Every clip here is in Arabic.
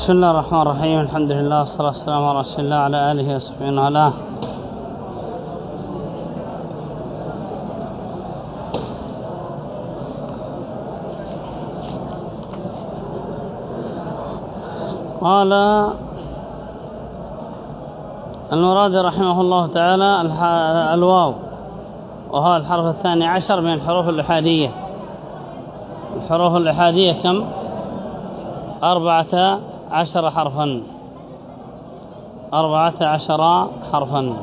بسم الله الرحمن الرحيم الحمد لله والصلاة والسلام على رسول الله على آله وصحبه وعلاه قال المراد رحمه الله تعالى الواو وهو الحرف الثاني عشر من الحروف الأحادية الحروف الأحادية كم أربعة عشر حرفا. أربعة عشر حرفا.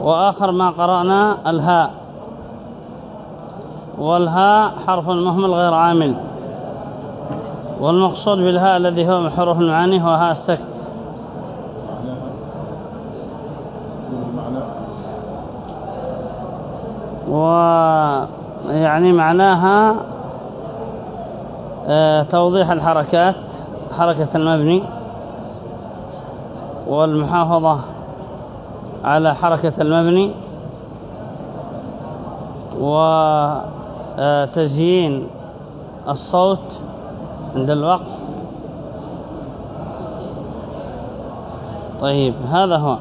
وآخر ما قرأنا الهاء. والهاء حرف مهمل غير عامل. والمقصود بالهاء الذي هو من حروف المعاني هو هاء السكت. ويعني معناها توضيح الحركات حركة المبني والمحافظة على حركة المبني وتزيين الصوت عند الوقف. طيب هذا هو.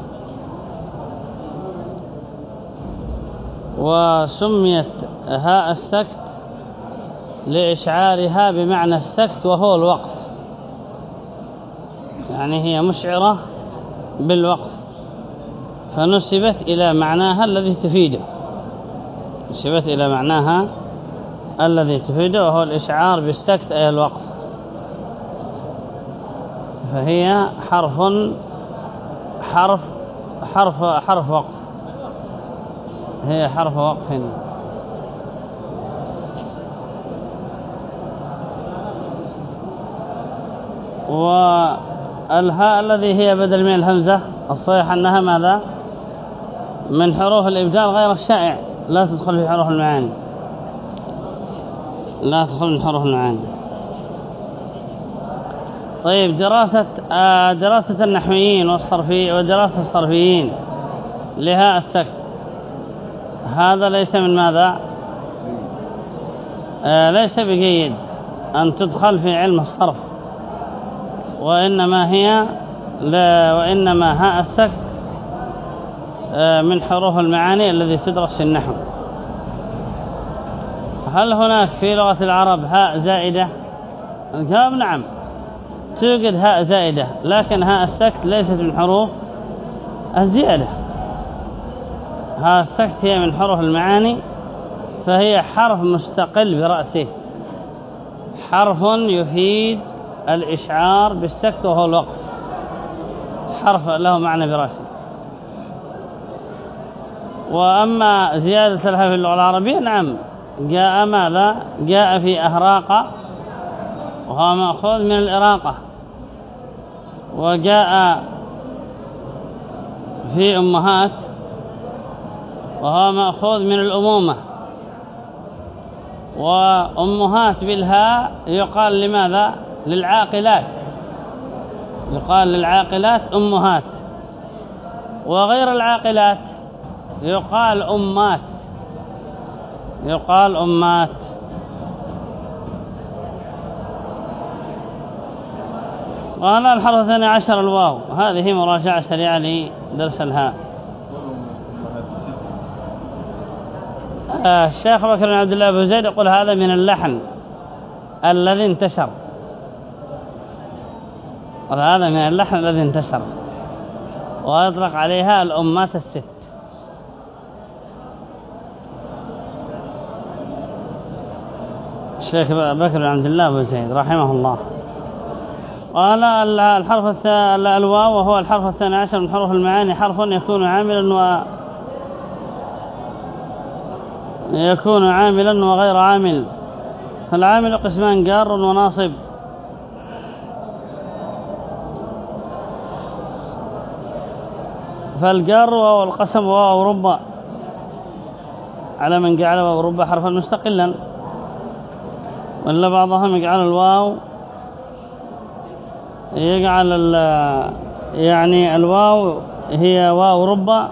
وسميت هاء السكت لإشعارها بمعنى السكت وهو الوقف. يعني هي مشعرة بالوقف. فنسبت إلى معناها الذي تفيده. نسبت إلى معناها الذي تفيده وهو الإشعار بالسكت أي الوقف. فهي حرف حرف حرف حرف وقف. هي حرف وقف والهاء الذي هي بدل من الهمزة الصحيح أنها ماذا؟ من حروف الإبدال غير الشائع لا تدخل في حروف المعاني. لا تدخل من حروف المعاني. طيب دراسة آه، دراسة النحويين والصرفي ودراسة الصرفيين لها السكت هذا ليس من ماذا؟ آه ليس بجيد أن تدخل في علم الصرف. وإنما هي لا وإنما هاء السكت آه من حروف المعاني الذي تدرس في النحو. هل هناك في لغة العرب هاء زائدة؟ الجواب نعم. توجد هاء زائدة لكن هاء السكت ليست من حروف الزيادة. هاء السكت هي من حروف المعاني فهي حرف مستقل برأسه. حرف يفيد الإشعار بالسكت وهو الوقف حرف له معنى برأسه. وأما زيادة لها في اللغة العربية نعم. جاء ماذا؟ جاء في أهراق وهو مأخوذ من الإراقة. وجاء في أمهات وهو مأخوذ من الأمومة. وأمهات بالهاء يقال لماذا؟ للعاقلات. يقال للعاقلات أمهات. وغير العاقلات يقال أمات. يقال أمات. قال الحرف الثاني عشر الواو. هذه مراجعة سريعة لدرس الهاء الشيخ بكر بن عبد الله أبو زيد يقول هذا من اللحن الذي انتشر. قال هذا من اللحن الذي انتشر. ويطلق عليها الأمات الست. الشيخ بكر بن عبد الله أبو زيد رحمه الله. قال الحرف الواو وهو الحرف الثاني عشر من حروف المعاني. حرف يكون عاملا و يكون عاملا وغير عامل. فالعامل قسمان جار وناصب. فالجار واو القسم وواو رب على من جعل واو رب حرفا مستقلا. ولا بعضهم يجعل الواو. يجعل يعني الواو هي واو رب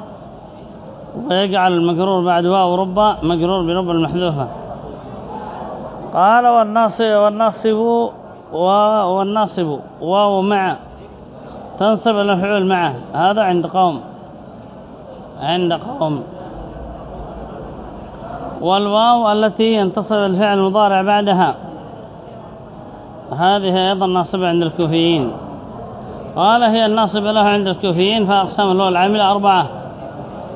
ويجعل المجرور بعد واو رب مجرور برب المحذوفة قال والناصب والناصب والناصب واو مع. تنصب المفعول معه هذا عند قوم. عند قوم. والواو التي ينتصب الفعل المضارع بعدها. هذه أيضا ناصبة عند الكوفيين. قال هي الناصبة له عند الكوفيين فأقسام له العاملة أربعة.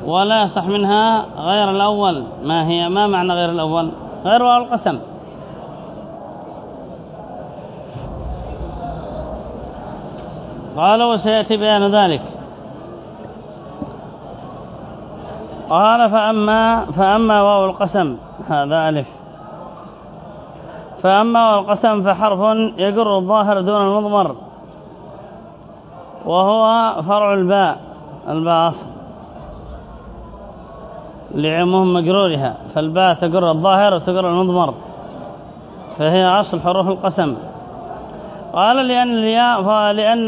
ولا يصح منها غير الأول. ما هي؟ ما معنى غير الأول؟ غير واو القسم. قال وسيأتي بيان ذلك. قال فأما, فأما واو القسم هذا ألف. فأما واو القسم فحرف يجر الظاهر دون المضمر وهو فرع الباء الباء أصل. لعمهم مقرورها فالباء تقر الظاهر وتقر المضمر فهي أصل حروف القسم. قال لأن الياء لأن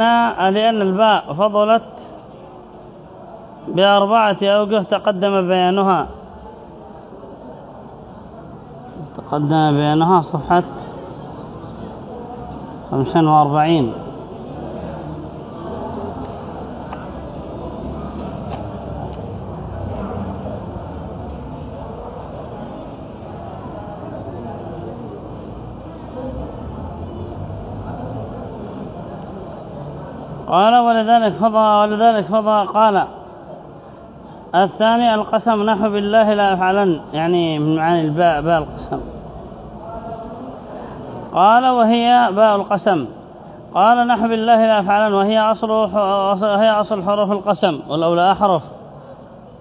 لأن الباء فضلت بأربعة أوجه تقدم بيانها. تقدم بيانها صفحة خمسين وأربعين. قال ولذلك فضى ولذلك فضى قال الثاني القسم نحو بالله لا أفعلن يعني من معاني الباء باء القسم. قال وهي باء القسم. قال نحو بالله لا أفعلن وهي أصل هي أصل حروف القسم والأولى أحرف.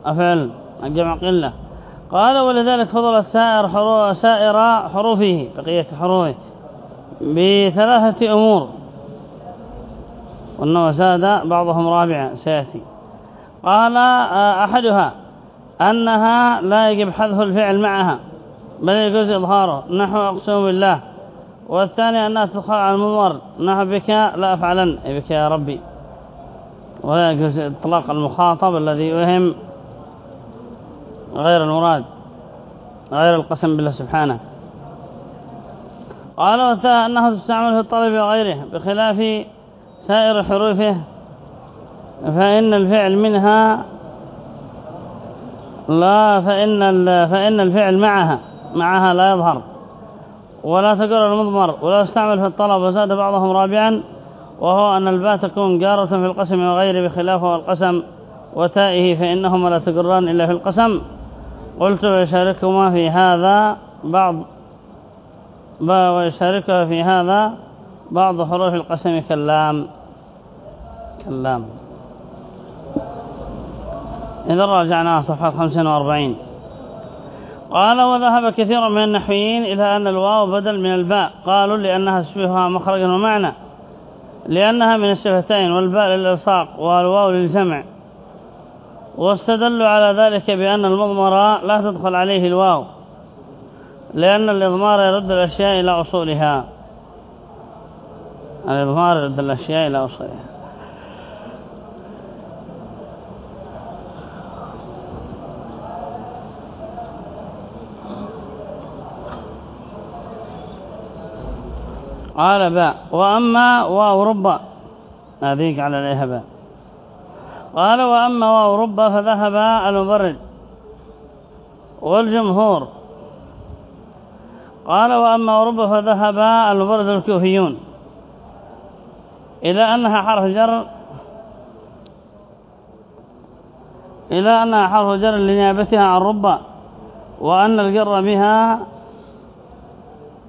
أفعل؟ الجمع قلة. قال ولذلك فضل سائر حروف سائر حروفه بقية حروفه بثلاثة أمور. وأنه زاد بعضهم رابعا سيأتي. قال آه، أحدها أنها لا يجب حذف الفعل معها بل يجوز إظهاره. نحو أقسم بالله. والثاني أنها تدخل على المضمر نحو بك لا أفعلن. بك يا ربي. ولا يجوز إطلاق المخاطب الذي يوهم غير المراد غير القسم بالله سبحانه. قال والثاني أنه تستعمل في الطلب وغيره بخلاف سائر حروفه فإن الفعل منها لا فإن فإن الفعل معها معها لا يظهر. ولا تقر المضمر ولا يستعمل في الطلب وزاد بعضهم رابعا وهو أن الباء تكون جارة في القسم وغيره بخلافه القسم وتائه فإنهما لا تقران إلا في القسم. قلت ويشاركهما في هذا بعض ويشاركها في هذا بعض حروف القسم. كاللام كاللام إذا راجعنا صفحة 45 قال وذهب كثير من النحويين إلى أن الواو بدل من الباء. قالوا لأنها تشبهها مخرجا ومعنى. لأنها من الشفتين والباء للإلصاق والواو للجمع. واستدلوا على ذلك بأن المضمر لا تدخل عليه الواو لأن الإضمار يرد الأشياء إلى أصولها. الإضمار يرد الأشياء إلى أصولها. قال باء. وأما واو ربا هذيك على عليها باء قال وأما واو ربا فذهب المبرد والجمهور. قال وأما ربا فذهب المبرد الكوفيون. إلى أنها حرف جر. إلى أنها حرف جر لنيابتها عن ربا وأن الجر بها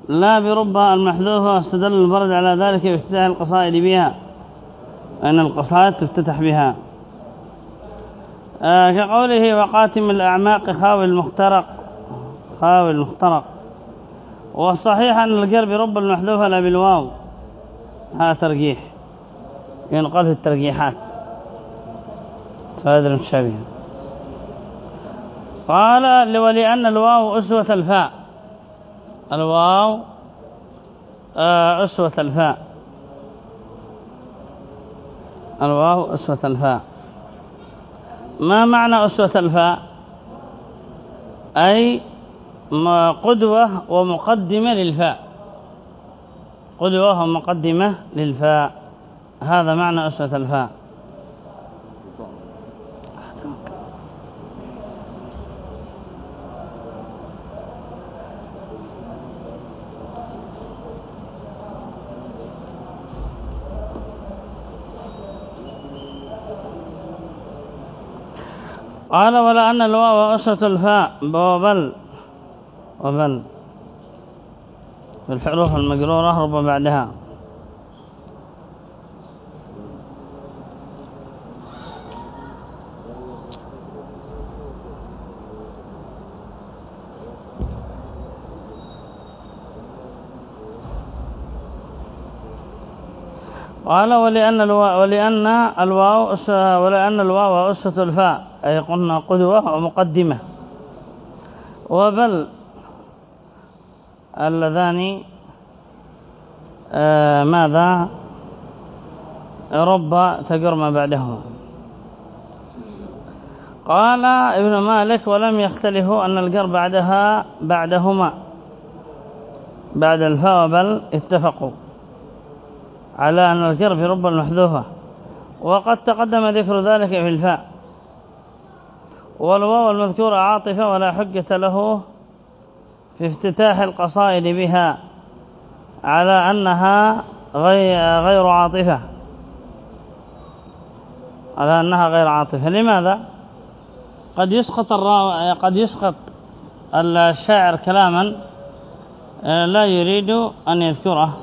لا بربها المحذوفة واستدل البرد على ذلك بافتتاح القصائد بها أن القصائد تفتتح بها. آه كقوله وقاتم الأعماق خاوي المخترق خاوي المخترق. والصحيح أن القرب رب المحذوفة لا بالواو هذا ترجيح ينقل في الترجيحات. فهذا المتشابه قال ولأن الواو أسوة الفاء. الواو آه، أسوة الفاء. الواو أسوة الفاء. ما معنى أسوة الفاء؟ أي قدوة ومقدمة للفاء. قدوة ومقدمة للفاء. هذا معنى أسوة الفاء. قال ولا أن الواو أسوة الفاء وبل. وبل في الحروف المجرورة رب بعدها. قال ولأن الواو ولأن الواو ولأن الواو أسة الفاء. أي قلنا قدوة ومقدمة وبل اللذان آه ماذا؟ رب تقر ما بعدهما. قال ابن مالك ولم يختلفوا أن القر بعدها بعدهما. بعد الفاء بل اتفقوا على أن القر في رب المحذوفة. وقد تقدم ذكر ذلك في الفاء. والواو المذكورة عاطفة ولا حجة له في افتتاح القصائد بها على أنها غير عاطفة. على أنها غير عاطفة. لماذا؟ قد يسقط الراو قد يسقط الشاعر كلاما آه، لا يريد أن يذكره.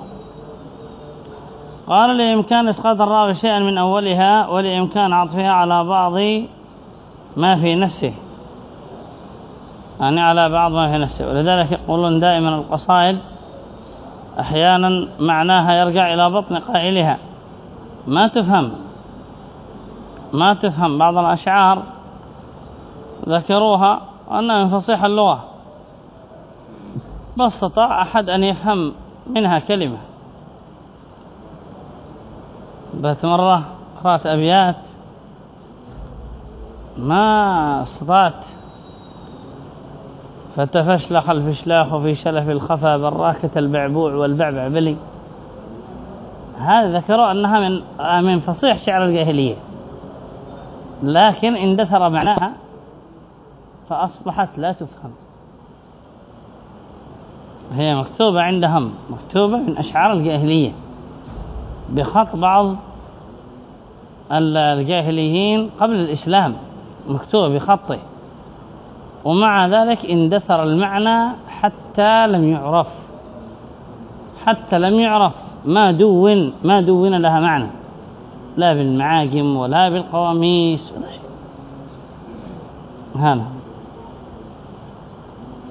قال لإمكان إسقاط الراوي شيئا من أولها ولإمكان عطفها على بعض ما في نفسه. يعني على بعض ما في نفسه. ولذلك يقولون دائما القصائد أحيانا معناها يرجع إلى بطن قائلها. ما تفهم. ما تفهم. بعض الأشعار ذكروها أنها من فصيح اللغة. ما استطاع أحد أن يفهم منها كلمة. بات مرة قرأت أبيات ما استطعت فتفشلخ الفشلاخ في شلف الخفا براكة البعبوع والبعبع بلي. هذا ذكروا أنها من من فصيح شعر الجاهلية. لكن اندثر معناها فأصبحت لا تفهم. هي مكتوبة عندهم مكتوبة من أشعار الجاهلية. بخط بعض الجاهليين قبل الإسلام. مكتوبة بخطه ومع ذلك اندثر المعنى حتى لم يعرف. حتى لم يعرف. ما دون ما دون لها معنى. لا بالمعاجم ولا بالقواميس ولا شيء. هذا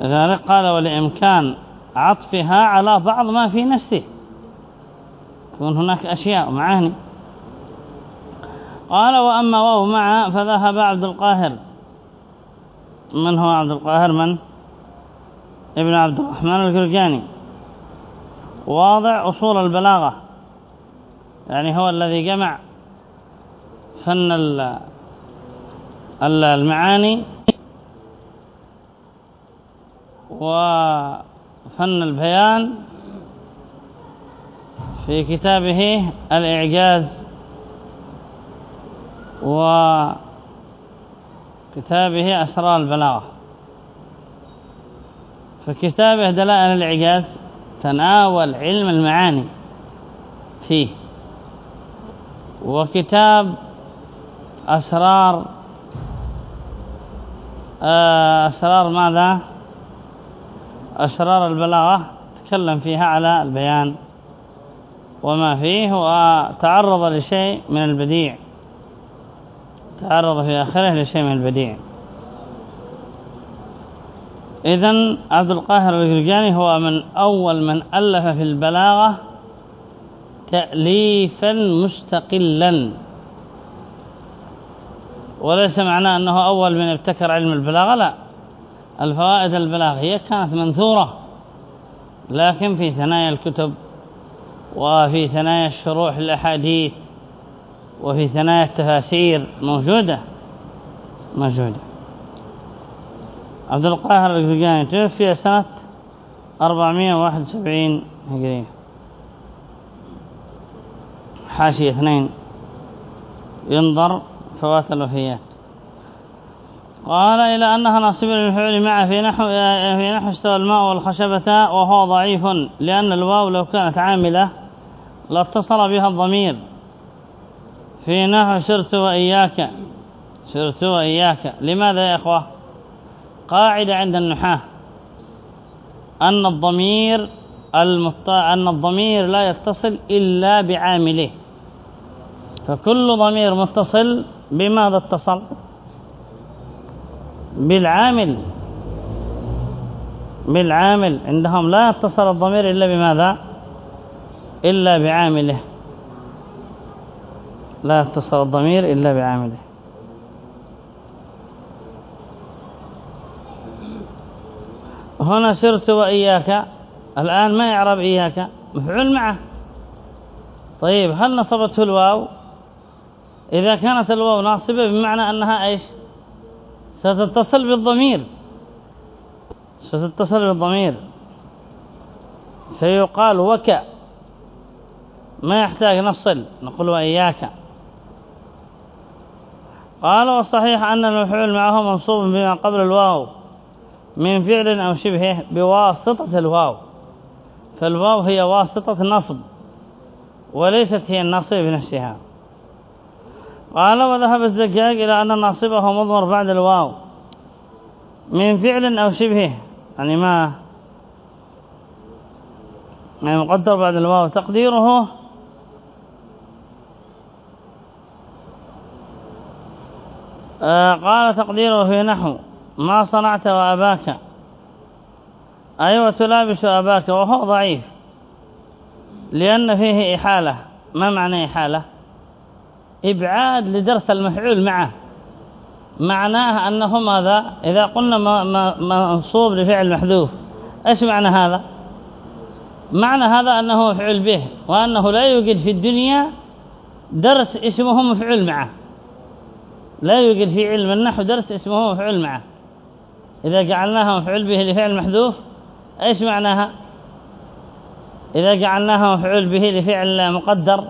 لذلك قال ولإمكان عطفها على بعض ما في نفسه. يكون هناك أشياء ومعاني قال وأما واو مع فذهب عبد القاهر. من هو عبد القاهر؟ من؟ ابن عبد الرحمن الكرجاني واضع أصول البلاغة. يعني هو الذي جمع فن المعاني وفن البيان في كتابه الإعجاز وكتابه أسرار البلاغة. فكتابه دلائل الإعجاز تناول علم المعاني فيه. وكتاب أسرار آه، أسرار ماذا؟ أسرار البلاغة. تكلم فيها على البيان. وما فيه وتعرض لشيء من البديع. تعرض في آخره لشيء من البديع. إذن عبد القاهر الجرجاني هو من أول من ألف في البلاغة تأليفا مستقلا. وليس معناه أنه أول من ابتكر علم البلاغة لا. الفوائد البلاغية كانت منثورة لكن في ثنايا الكتب وفي ثنايا الشروح الأحاديث وفي ثنايا التفاسير موجودة؟ موجودة. عبد القاهر القرقاني توفي سنة 471 هجرية. حاشية اثنين. ينظر فوات الوفيات قال إلى أنها ناصب للفعل معه في نحو في نحو استوى الماء والخشبة وهو ضعيف لأن الواو لو كانت عاملة لاتصل بها الضمير. في نحو سرت وإياك سرت وإياك. لماذا يا أخوة؟ قاعدة عند النحاة. أن الضمير المطاع أن الضمير لا يتصل إلا بعامله. فكل ضمير متصل بماذا اتصل؟ بالعامل. بالعامل. عندهم لا يتصل الضمير إلا بماذا؟ إلا بعامله. لا يتصل الضمير إلا بعامله. هنا سرت وإياك الآن ما يعرب إياك مفعول معه. طيب هل نصبته الواو؟ إذا كانت الواو ناصبة بمعنى أنها إيش؟ ستتصل بالضمير. ستتصل بالضمير. سيقال وك. ما يحتاج نفصل نقول وإياك. قال والصحيح أن المفعول معه منصوب بما قبل الواو من فعل أو شبهه بواسطة الواو فالواو هي واسطة النصب وليست هي النصب بنفسها قال وذهب الزجاج إلى أن ناصبه مضمر بعد الواو من فعل أو شبهه يعني ما يعني مقدر بعد الواو تقديره آه قال تقديره في نحو ما صنعت وأباك. أيوة تلابس أباك وهو ضعيف لأن فيه إحالة. ما معنى إحالة؟ إبعاد لدرس المفعول معه. معناه أنه ماذا؟ إذا قلنا منصوب لفعل محذوف إيش معنى هذا؟ معنى هذا أنه مفعول به وأنه لا يوجد في الدنيا درس اسمه مفعول معه. لا يوجد في علم النحو درس اسمه مفعول معه. إذا جعلناها مفعول به لفعل محذوف إيش معناها؟ إذا جعلناها مفعول به لفعل مقدر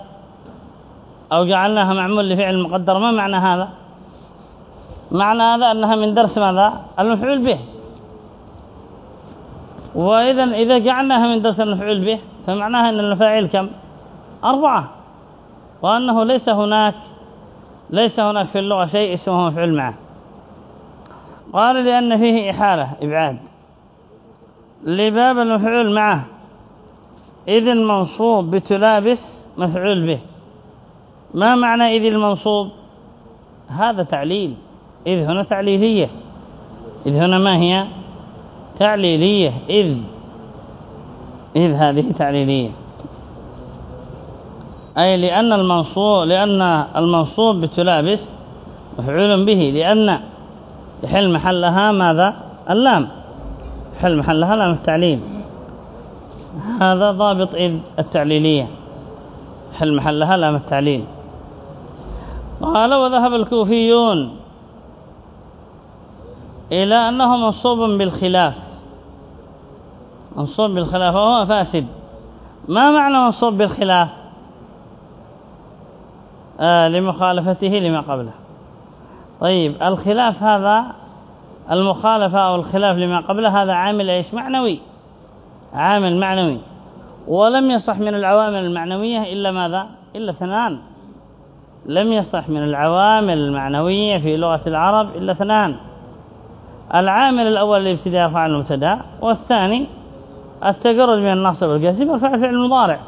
أو جعلناها معمول لفعل مقدر ما معنى هذا؟ معنى هذا أنها من درس ماذا؟ المفعول به. وإذا إذا جعلناها من درس المفعول به فمعناها أن المفاعيل كم؟ أربعة. وأنه ليس هناك ليس هناك في اللغة شيء اسمه مفعول معه. قال لأن فيه إحالة إبعاد. لباب المفعول معه. إذ المنصوب بتلابس مفعول به. ما معنى إذ المنصوب؟ هذا تعليل. إذ هنا تعليلية. إذ هنا ما هي؟ تعليلية. إذ. إذ هذه تعليلية. أي لأن المنصوب لأن المنصوب بتلابس مفعول به لأن يحل محلها ماذا؟ اللام. يحل محلها لام التعليل. هذا ضابط إذ التعليلية. يحل محلها لام التعليل. قال وذهب الكوفيون إلى أنه منصوب بالخلاف. منصوب بالخلاف وهو فاسد. ما معنى منصوب بالخلاف؟ لمخالفته لما قبله. طيب الخلاف هذا المخالفة أو الخلاف لما قبله هذا عامل إيش؟ معنوي. عامل معنوي. ولم يصح من العوامل المعنوية إلا ماذا؟ إلا اثنان لم يصح من العوامل المعنوية في لغة العرب إلا اثنان العامل الأول الابتداء فعل المبتدأ والثاني التجرد من النصب والجزم والفعل فعل المضارع.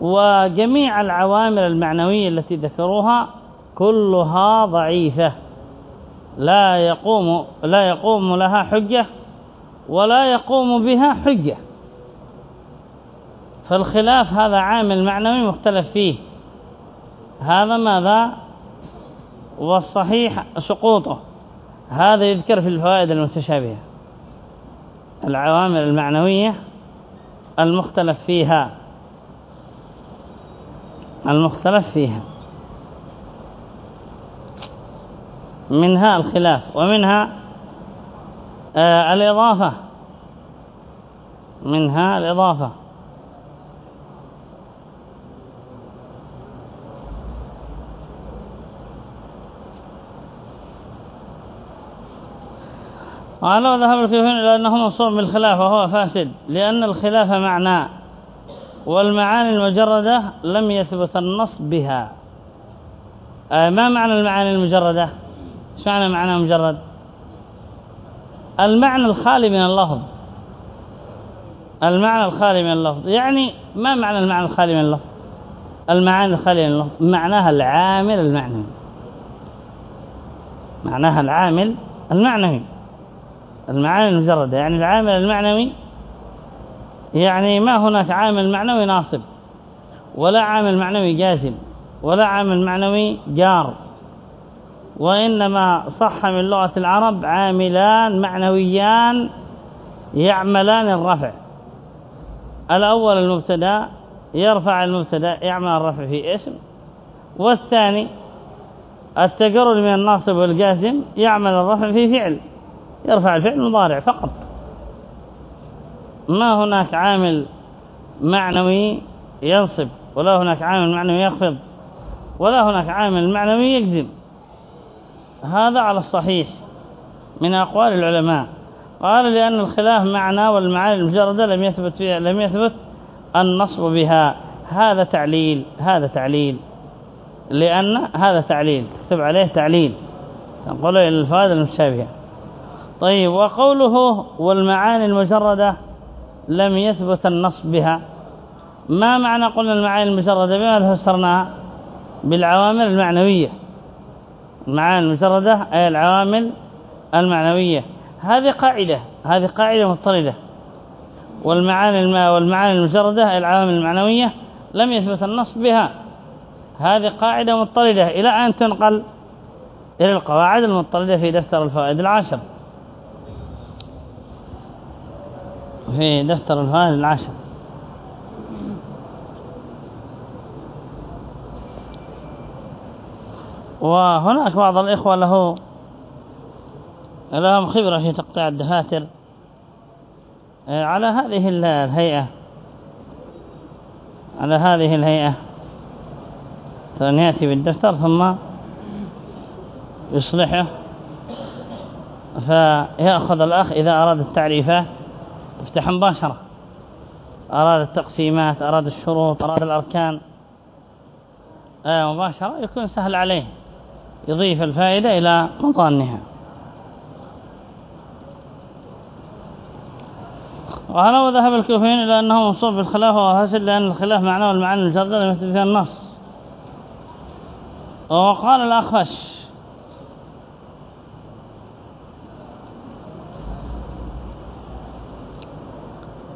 وجميع العوامل المعنوية التي ذكروها كلها ضعيفة. لا يقوم لا يقوم لها حجة ولا يقوم بها حجة. فالخلاف هذا عامل معنوي مختلف فيه. هذا ماذا؟ والصحيح سقوطه. هذا يذكر في الفوائد المتشابهة. العوامل المعنوية المختلف فيها. المختلف فيها. منها الخلاف ومنها آه الإضافة. منها الإضافة. قال وذهب الكثيرون إلى أنه منصوب بالخلاف وهو فاسد لأن الخلاف معنى والمعاني المجردة لم يثبت النص بها. آه ما معنى المعاني المجردة؟ إيش معنى معنى مجرد؟ المعنى الخالي من اللفظ. المعنى الخالي من اللفظ. يعني ما معنى المعنى الخالي من اللفظ؟ المعاني الخالية من اللفظ. معناها العامل المعنوي. معناها العامل المعنوي. المعاني المجردة يعني العامل المعنوي يعني ما هناك عامل معنوي ناصب ولا عامل معنوي جازم ولا عامل معنوي جار وإنما صح من لغة العرب عاملان معنويان يعملان الرفع. الأول المبتدا يرفع المبتدا يعمل الرفع في اسم والثاني التجرد من الناصب والجازم يعمل الرفع في فعل يرفع الفعل المضارع فقط. ما هناك عامل معنوي ينصب ولا هناك عامل معنوي يخفض ولا هناك عامل معنوي يجزم. هذا على الصحيح من أقوال العلماء. قال لأن الخلاف معنى والمعاني المجردة لم يثبت فيها لم يثبت النصب بها. هذا تعليل هذا تعليل. لأن هذا تعليل تكتب عليه تعليل. تنقل إلى الفائدة المتشابهة. طيب وقوله والمعاني المجردة؟ لم يثبت النصب بها. ما معنى قلنا المعاني المجردة بما فسرناها بالعوامل المعنوية. المعاني المجردة أي العوامل المعنوية. هذه قاعدة هذه قاعدة مضطردة. والمعاني الماء والمعاني المجردة أي العوامل المعنوية لم يثبت النص بها. هذه قاعدة مضطردة. إلى أن تنقل إلى القواعد المضطردة في دفتر الفوائد العاشر. في دفتر الفوائد العاشر وهناك بعض الإخوة له لهم خبرة في تقطيع الدفاتر آه، على هذه الهيئة. على هذه الهيئة. يأتي بالدفتر ثم يصلحه فيأخذ الأخ إذا أراد التعريفات يفتح مباشرة. أراد التقسيمات أراد الشروط أراد الأركان. آه مباشرة يكون سهل عليه. يضيف الفائدة إلى مطانها وهنا وذهب الكوفيين إلى أنه منصوب بالخلاف وهسل لأن الخلاف معناه والمعنى الجردة يثبت فيها النص. وقال الأخفش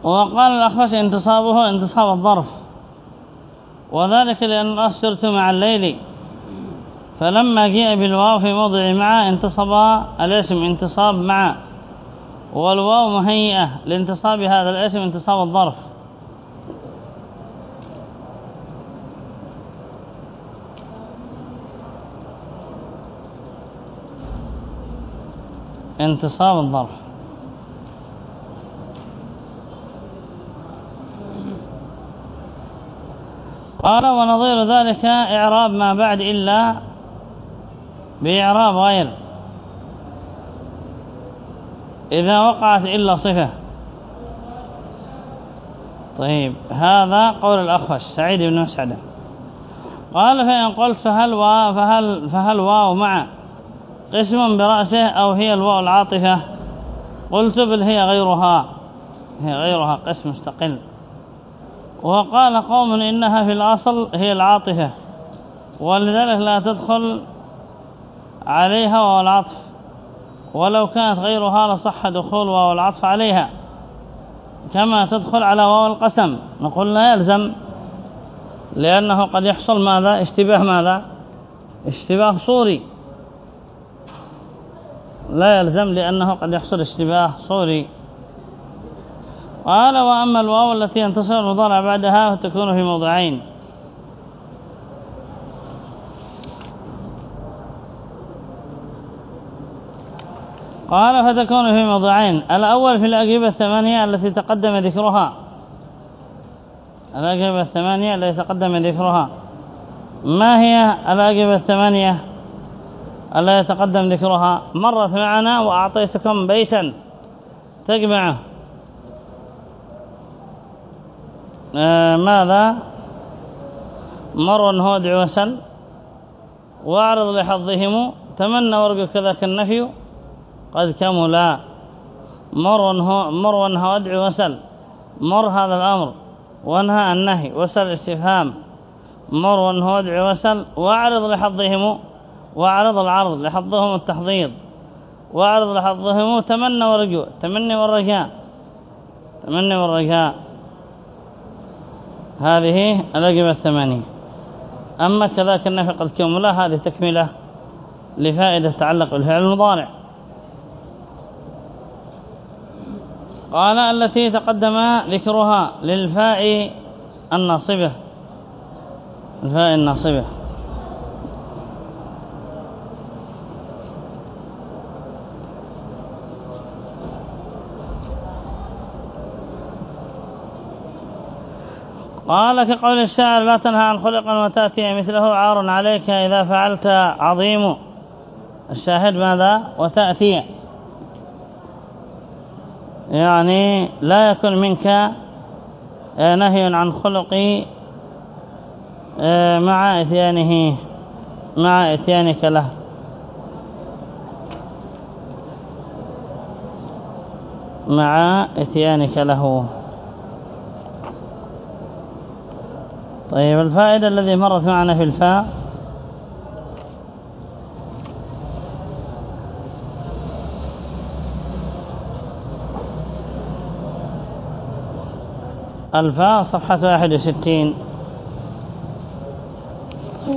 وقال الأخفش انتصابه انتصاب الظرف. وذلك لأن الأسرت مع الليل. فلما جاء بالواو في موضع مع انتصب الاسم انتصاب مع. والواو مهيئة لانتصاب هذا الاسم انتصاب الظرف. انتصاب الظرف. قال ونظير ذلك إعراب ما بعد إلا بإعراب غير. إذا وقعت إلا صفة. طيب هذا قول الأخفش سعيد بن مسعدة قال فإن قلت فهل واو فهل فهل واو مع قسم برأسه أو هي الواو العاطفة؟ قلت بل هي غيرها. هي غيرها قسم مستقل. وقال قوم إنها في الأصل هي العاطفة ولذلك لا تدخل عليها واو العطف ولو كانت غيرها لصح دخول واو العطف عليها. كما تدخل على واو القسم نقول لا يلزم لأنه قد يحصل ماذا؟ اشتباه ماذا؟ اشتباه صوري. لا يلزم لأنه قد يحصل اشتباه صوري. قال وأما الواو التي ينتصر المضارع بعدها فتكون في موضعين. قال فتكون في موضعين. الأول في الأجوبة الثمانية التي تقدم ذكرها. الأجوبة الثمانية التي تقدم ذكرها. ما هي الأجوبة الثمانية التي تقدم ذكرها؟ مرت معنا وأعطيتكم بيتا تجمعه آه ماذا؟ مر هود وسل وأعرض لحظهم تمنى ورق كذاك النفي قد كملا. مر مر وانهى وادع وسل مر هذا الأمر وانهى النهي وسل استفهام. مر وانهى وادع وسل وأعرض لحظهم وأعرض العرض لحظهم التحضيض. وأعرض لحظهم تمنى ورجوع تمني والرجاء تمني والرجاء هذه الأجوبة الثمانية. أما كذاك النفي قد كملا هذه تكملة لفائدة تتعلق بالفعل المضارع. قال التي تقدم ذكرها للفاء الناصبة. الفاء الناصبة. قال كقول الشاعر لا تنهى عن خلق وتأتي مثله عار عليك إذا فعلت عظيم. الشاهد ماذا؟ وتأتي. يعني لا يكن منك آه، نهي عن خلق آه، مع إتيانه مع إتيانك له. مع إتيانك له. طيب الفائدة الذي مرت معنا في الفاء؟ الفاء صفحة واحد وستين.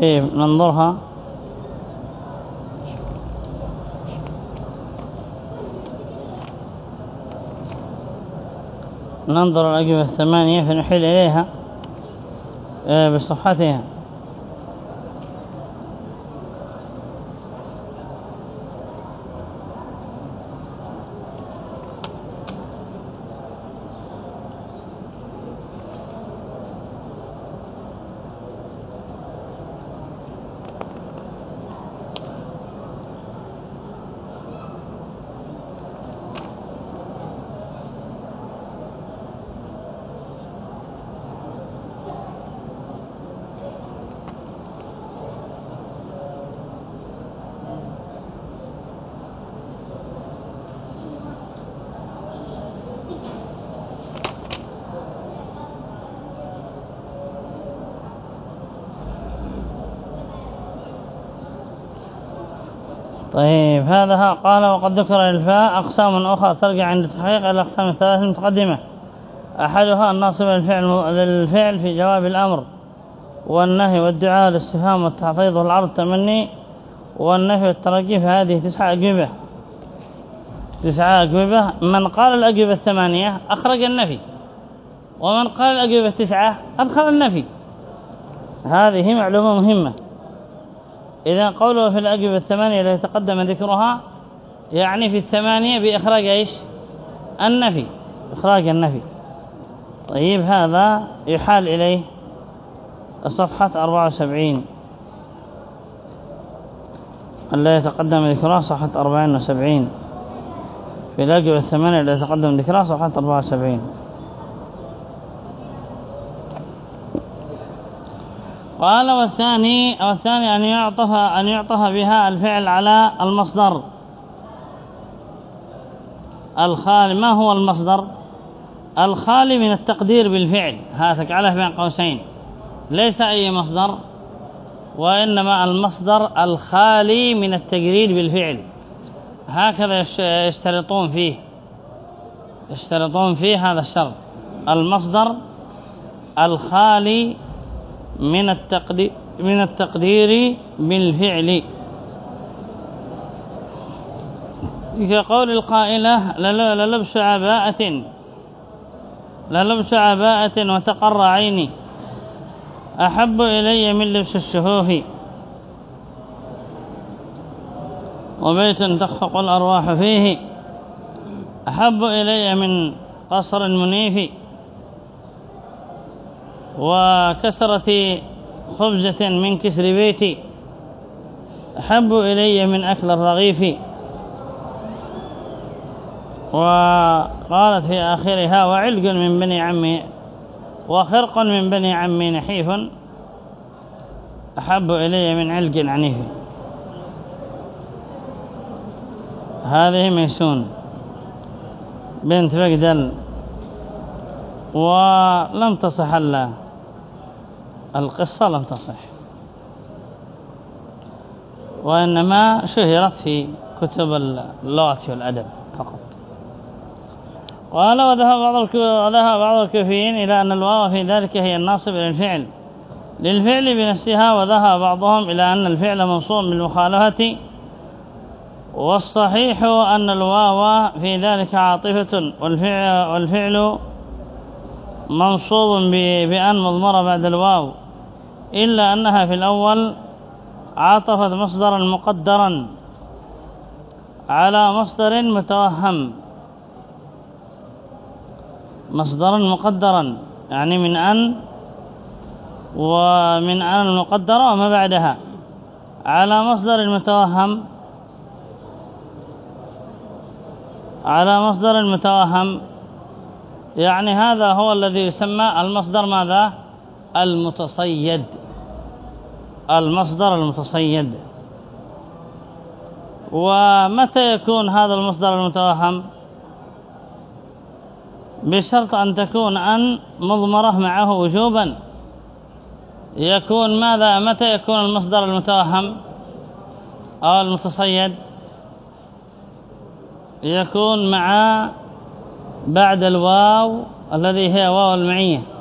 طيب ننظرها. ننظر الأجوبة الثمانية فنحيل إليها. بصحتها طيب هذا قال وقد ذكر للفاء أقسام أخرى ترجع عند تحقيق الأقسام الثلاث المتقدمة. أحدها الناصب للفعل, للفعل في جواب الأمر والنهي والدعاء والاستفهام والتعطيض والعرض التمني والنفي والترجي فهذه تسعة أجوبة. تسعة أجوبة. من قال الأجوبة الثمانية أخرج النفي ومن قال الأجوبة التسعة أدخل النفي. هذه معلومة مهمة. إذا قوله في الأجوبة الثمانية التي تقدم ذكرها يعني في الثمانية بإخراج إيش؟ النفي. إخراج النفي. طيب هذا يحال إليه صفحة 74 التي تقدم ذكرها صفحة 74 في الأجوبة الثمانية التي تقدم ذكرها صفحة 74 قال والثاني والثاني أن يعطف أن يعطف بها الفعل على المصدر. الخالي ما هو المصدر؟ الخالي من التقدير بالفعل. هذا تجعله بين قوسين. ليس أي مصدر وإنما المصدر الخالي من التقدير بالفعل. هكذا يشترطون فيه. يشترطون فيه هذا الشرط. المصدر الخالي من التقدير من التقدير بالفعل. كقول القائلة للبس عباءة. للبس عباءة وتقر عيني. أحب إلي من لبس الشهوه. وبيت تخفق الأرواح فيه. أحب إلي من قصر منيف. وكسرة خبزة من كسر بيتي. أحب إلي من أكل الرغيف. وقالت في آخرها وعلق من بني عمي وخرق من بني عمي نحيف. أحب إلي من علق عنيف. هذه ميسون بنت بقدل ولم تصح الله. القصة لم تصح. وإنما شهرت في كتب اللغة والأدب فقط. قال وذهب بعض وذهب بعض الكوفيين إلى أن الواو في ذلك هي الناصب إلى الفعل للفعل بنفسها وذهب بعضهم إلى أن الفعل موصول بالمخالفة. والصحيح أن الواو في ذلك عاطفة والفعل, والفعل منصوب بأن مضمرة بعد الواو. إلا أنها في الأول عاطفت مصدرا مقدرا على مصدر متوهم. مصدرا مقدرا يعني من أن ومن أن المقدرة وما بعدها. على مصدر متوهم. على مصدر متوهم. يعني هذا هو الذي يسمى المصدر ماذا؟ المتصيد. المصدر المتصيد. ومتى يكون هذا المصدر المتوهم؟ بشرط أن تكون أن مضمرة معه وجوبا. يكون ماذا؟ متى يكون المصدر المتوهم أو المتصيد؟ يكون مع بعد الواو الذي هي واو المعية.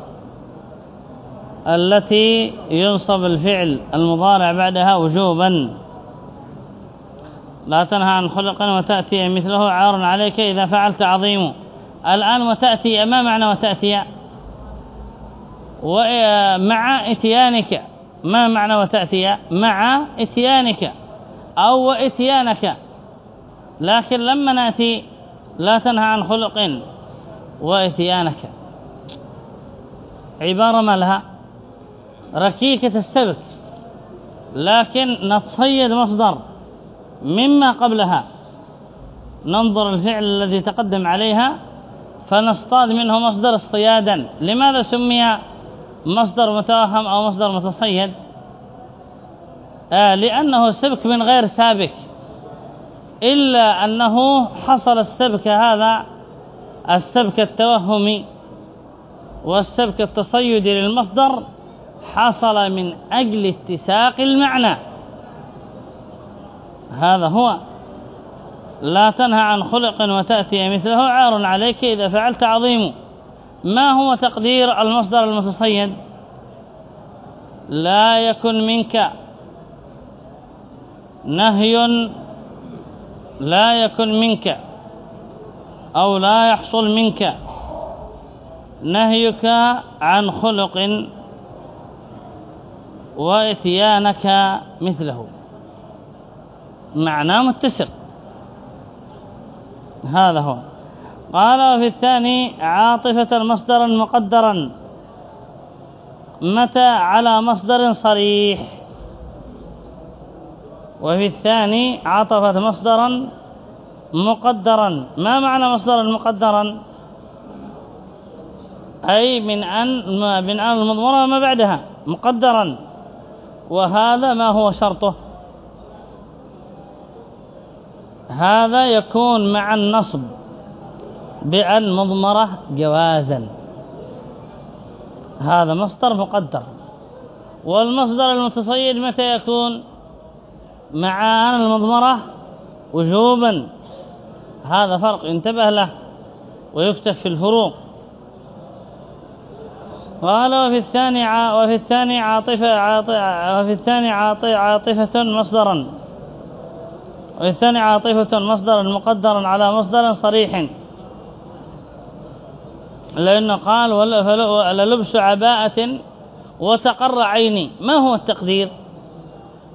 التي ينصب الفعل المضارع بعدها وجوبا. لا تنهى عن خلق وتأتي مثله عار عليك إذا فعلت عظيم. الآن وتأتي ما معنى وتأتي؟ ومع إتيانك. ما معنى وتأتي؟ مع إتيانك أو واتيانك لكن لما نأتي لا تنهى عن خلق وإتيانك. عبارة ما لها؟ ركيكة السبك لكن نتصيد مصدر مما قبلها. ننظر الفعل الذي تقدم عليها فنصطاد منه مصدر اصطيادا. لماذا سمي مصدر متوهم أو مصدر متصيد؟ آه لأنه سبك من غير سابك. إلا أنه حصل السبك هذا السبك التوهمي والسبك التصيدي للمصدر حصل من أجل اتساق المعنى. هذا هو. لا تنهى عن خلق وتأتي مثله عار عليك إذا فعلت عظيم. ما هو تقدير المصدر المتصيد؟ لا يكن منك نهي لا يكن منك أو لا يحصل منك نهيك عن خلق وإتيانك مثله. معناه متسق. هذا هو. قال وفي الثاني عاطفة مصدرا مقدرا. متى؟ على مصدر صريح. وفي الثاني عطفت مصدرا مقدرا. ما معنى مصدرا مقدرا؟ أي من أن من أن المضمرة وما بعدها. مقدرا. وهذا ما هو شرطه؟ هذا يكون مع النصب بأن مضمرة جوازا. هذا مصدر مقدر. والمصدر المتصيد متى يكون؟ مع المضمرة وجوبا. هذا فرق انتبه له ويكتب في الفروق. قال وفي الثاني وفي الثاني عاطفة وفي الثاني عاطفة مصدرا. وفي الثاني عاطفة مصدرا مقدرا على مصدر صريح. لأنه قال لبس عباءة وتقر عيني. ما هو التقدير؟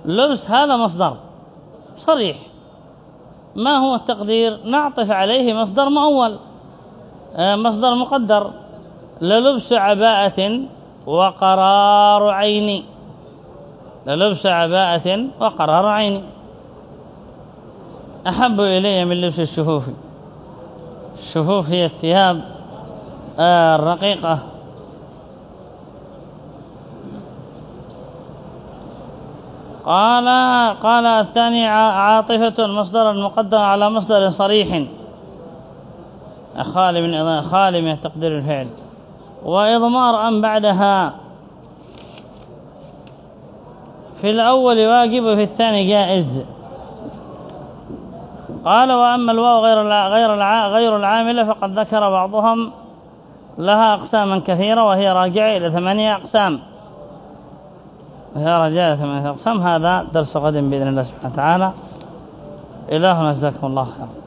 لبس هذا مصدر صريح. ما هو التقدير؟ نعطف عليه مصدر مؤول آه، مصدر مقدر. للبس عباءة وقرار عيني للبس عباءة وقرار عيني أحب إلي من لبس الشفوف. الشفوف هي الثياب الرقيقة. قال قال الثاني عاطفة مصدر مقدم على مصدر صريح. خالي من خالي من تقدير الفعل. وإضمار أن بعدها. في الأول واجب وفي الثاني جائز. قال وأما الواو غير غير غير العاملة فقد ذكر بعضهم لها أقساما كثيرة وهي راجعة إلى ثمانية أقسام. وهي راجعة إلى ثمانية أقسام. هذا درس غد بإذن الله سبحانه وتعالى. إلهنا جزاكم الله خيرا.